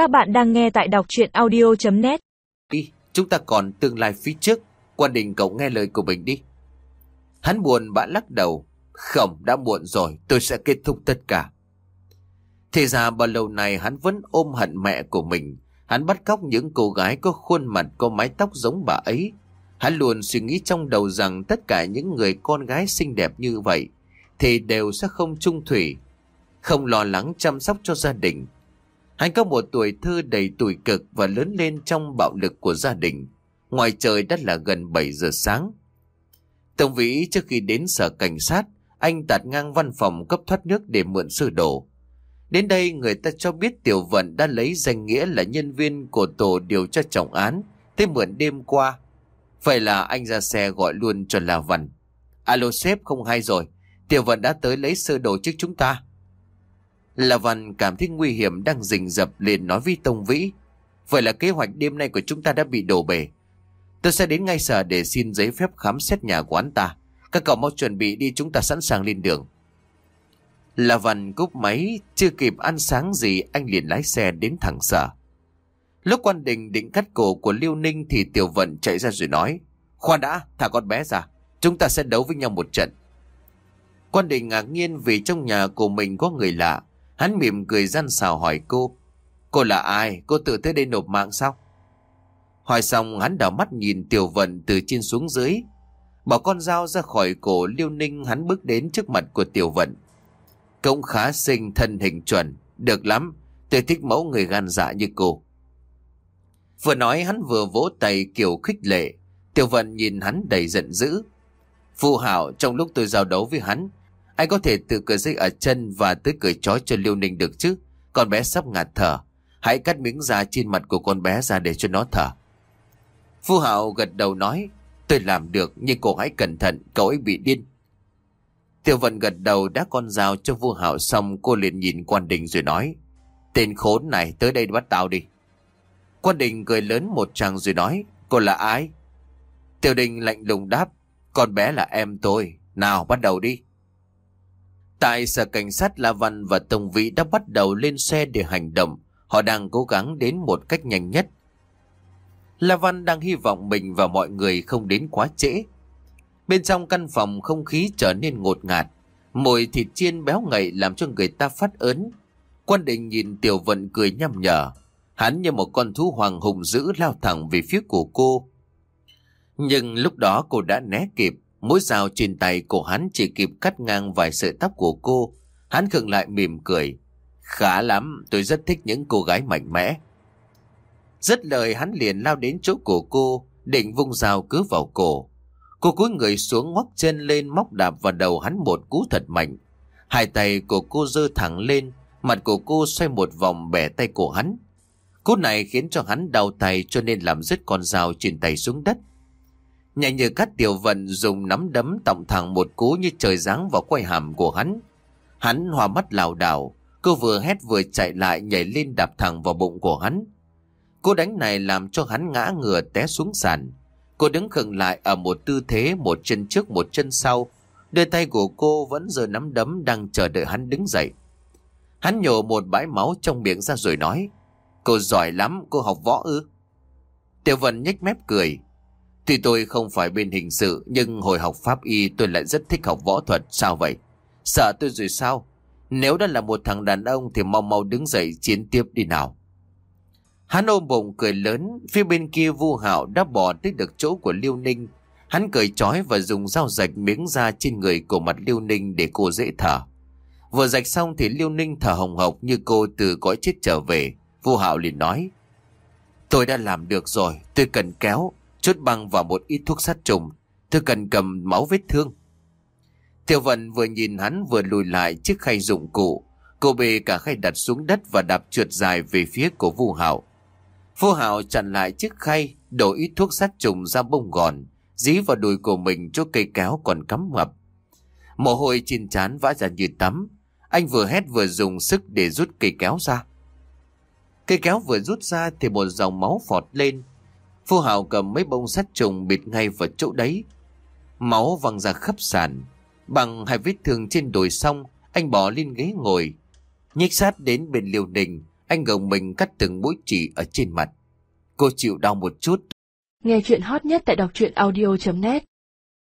Các bạn đang nghe tại đọc chuyện audio.net Đi, chúng ta còn tương lai phía trước. Quan đình cậu nghe lời của mình đi. Hắn buồn bã lắc đầu. Không, đã muộn rồi, tôi sẽ kết thúc tất cả. Thì ra bao lâu này hắn vẫn ôm hận mẹ của mình. Hắn bắt cóc những cô gái có khuôn mặt có mái tóc giống bà ấy. Hắn luôn suy nghĩ trong đầu rằng tất cả những người con gái xinh đẹp như vậy thì đều sẽ không trung thủy, không lo lắng chăm sóc cho gia đình anh có một tuổi thơ đầy tuổi cực và lớn lên trong bạo lực của gia đình. Ngoài trời đã là gần 7 giờ sáng. Tổng vĩ trước khi đến sở cảnh sát, anh tạt ngang văn phòng cấp thoát nước để mượn sơ đồ. Đến đây người ta cho biết Tiểu Vận đã lấy danh nghĩa là nhân viên của tổ điều tra trọng án, thế mượn đêm qua. Vậy là anh ra xe gọi luôn cho La Văn. Alo sếp không hay rồi, Tiểu Vận đã tới lấy sơ đồ trước chúng ta. Là Văn cảm thấy nguy hiểm đang rình rập liền nói với Tông Vĩ. Vậy là kế hoạch đêm nay của chúng ta đã bị đổ bể. Tôi sẽ đến ngay sở để xin giấy phép khám xét nhà của anh ta. Các cậu mau chuẩn bị đi chúng ta sẵn sàng lên đường. Là Văn cúp máy, chưa kịp ăn sáng gì anh liền lái xe đến thẳng sở. Lúc quan đình định cắt cổ của Liêu Ninh thì Tiểu Vận chạy ra rồi nói. Khoan đã, thả con bé ra. Chúng ta sẽ đấu với nhau một trận. Quan đình ngạc nhiên vì trong nhà của mình có người lạ. Hắn mỉm cười gian xào hỏi cô. Cô là ai? Cô tự tới đây nộp mạng sao? Hỏi xong, hắn đảo mắt nhìn Tiểu Vận từ trên xuống dưới. Bỏ con dao ra khỏi cổ Liêu Ninh, hắn bước đến trước mặt của Tiểu Vận. Cũng khá xinh, thân hình chuẩn. Được lắm. Tôi thích mẫu người gan dạ như cô. Vừa nói, hắn vừa vỗ tay kiểu khích lệ. Tiểu Vận nhìn hắn đầy giận dữ. Phù Hảo, trong lúc tôi giao đấu với hắn anh có thể tự cởi dây ở chân và tới cởi trói cho Liêu Ninh được chứ? Con bé sắp ngạt thở. Hãy cắt miếng da trên mặt của con bé ra để cho nó thở. Phu Hạo gật đầu nói, Tôi làm được, nhưng cô hãy cẩn thận, Cậu ấy bị điên. Tiểu vận gật đầu đã con dao cho vua Hạo xong, Cô liền nhìn quan đình rồi nói, Tên khốn này, tới đây bắt tao đi. Quan đình cười lớn một tràng rồi nói, Cô là ai? Tiểu đình lạnh lùng đáp, Con bé là em tôi. Nào, bắt đầu đi. Tại sở cảnh sát La Văn và Tông Vĩ đã bắt đầu lên xe để hành động. Họ đang cố gắng đến một cách nhanh nhất. La Văn đang hy vọng mình và mọi người không đến quá trễ. Bên trong căn phòng không khí trở nên ngột ngạt. Mùi thịt chiên béo ngậy làm cho người ta phát ớn. Quan định nhìn Tiểu Vận cười nhăm nhở. Hắn như một con thú hoàng hùng dữ lao thẳng về phía của cô. Nhưng lúc đó cô đã né kịp. Mũi dao trên tay của hắn chỉ kịp cắt ngang vài sợi tóc của cô. Hắn khựng lại mỉm cười. Khá lắm, tôi rất thích những cô gái mạnh mẽ. Rất lời hắn liền lao đến chỗ của cô, định vung dao cứ vào cổ. Cô cúi người xuống ngoắc chân lên móc đạp vào đầu hắn một cú thật mạnh. Hai tay của cô dơ thẳng lên, mặt của cô xoay một vòng bẻ tay của hắn. Cú này khiến cho hắn đau tay cho nên làm rứt con dao trên tay xuống đất. Nhanh như cắt tiểu vận dùng nắm đấm tổng thẳng một cú như trời giáng vào quay hàm của hắn. Hắn hòa mắt lảo đảo, cô vừa hét vừa chạy lại nhảy lên đạp thẳng vào bụng của hắn. Cô đánh này làm cho hắn ngã ngửa té xuống sàn. Cô đứng khựng lại ở một tư thế một chân trước một chân sau. Đôi tay của cô vẫn giờ nắm đấm đang chờ đợi hắn đứng dậy. Hắn nhổ một bãi máu trong miệng ra rồi nói. Cô giỏi lắm, cô học võ ư? Tiểu vận nhếch mép cười. Tuy tôi không phải bên hình sự nhưng hồi học pháp y tôi lại rất thích học võ thuật. Sao vậy? Sợ tôi rồi sao? Nếu đã là một thằng đàn ông thì mau mau đứng dậy chiến tiếp đi nào. Hắn ôm bụng cười lớn, phía bên kia vu hạo đã bỏ tới được chỗ của Liêu Ninh. Hắn cười chói và dùng dao rạch miếng da trên người của mặt Liêu Ninh để cô dễ thở. Vừa rạch xong thì Liêu Ninh thở hồng hộc như cô từ cõi chết trở về. Vu hạo liền nói. Tôi đã làm được rồi, tôi cần kéo, chút băng và một ít thuốc sát trùng. Tôi cần cầm máu vết thương. Tiểu vận vừa nhìn hắn vừa lùi lại chiếc khay dụng cụ. Cô bê cả khay đặt xuống đất và đạp trượt dài về phía của Vu Hảo Vu Hảo chặn lại chiếc khay, đổ ít thuốc sát trùng ra bông gòn, dí vào đùi của mình chỗ cây kéo còn cắm ngập. Mồ hôi trên trán vã ra như tắm. Anh vừa hét vừa dùng sức để rút cây kéo ra. Cây kéo vừa rút ra thì một dòng máu phọt lên, Phu Hào cầm mấy bông sắt trùng bịt ngay vào chỗ đấy. Máu văng ra khắp sàn. Bằng hai vết thương trên đồi xong, anh bỏ lên ghế ngồi. Nhích sát đến bên liều đình, Anh gồng mình cắt từng mũi chỉ ở trên mặt. Cô chịu đau một chút. Nghe chuyện hot nhất tại đọc truyện audio.net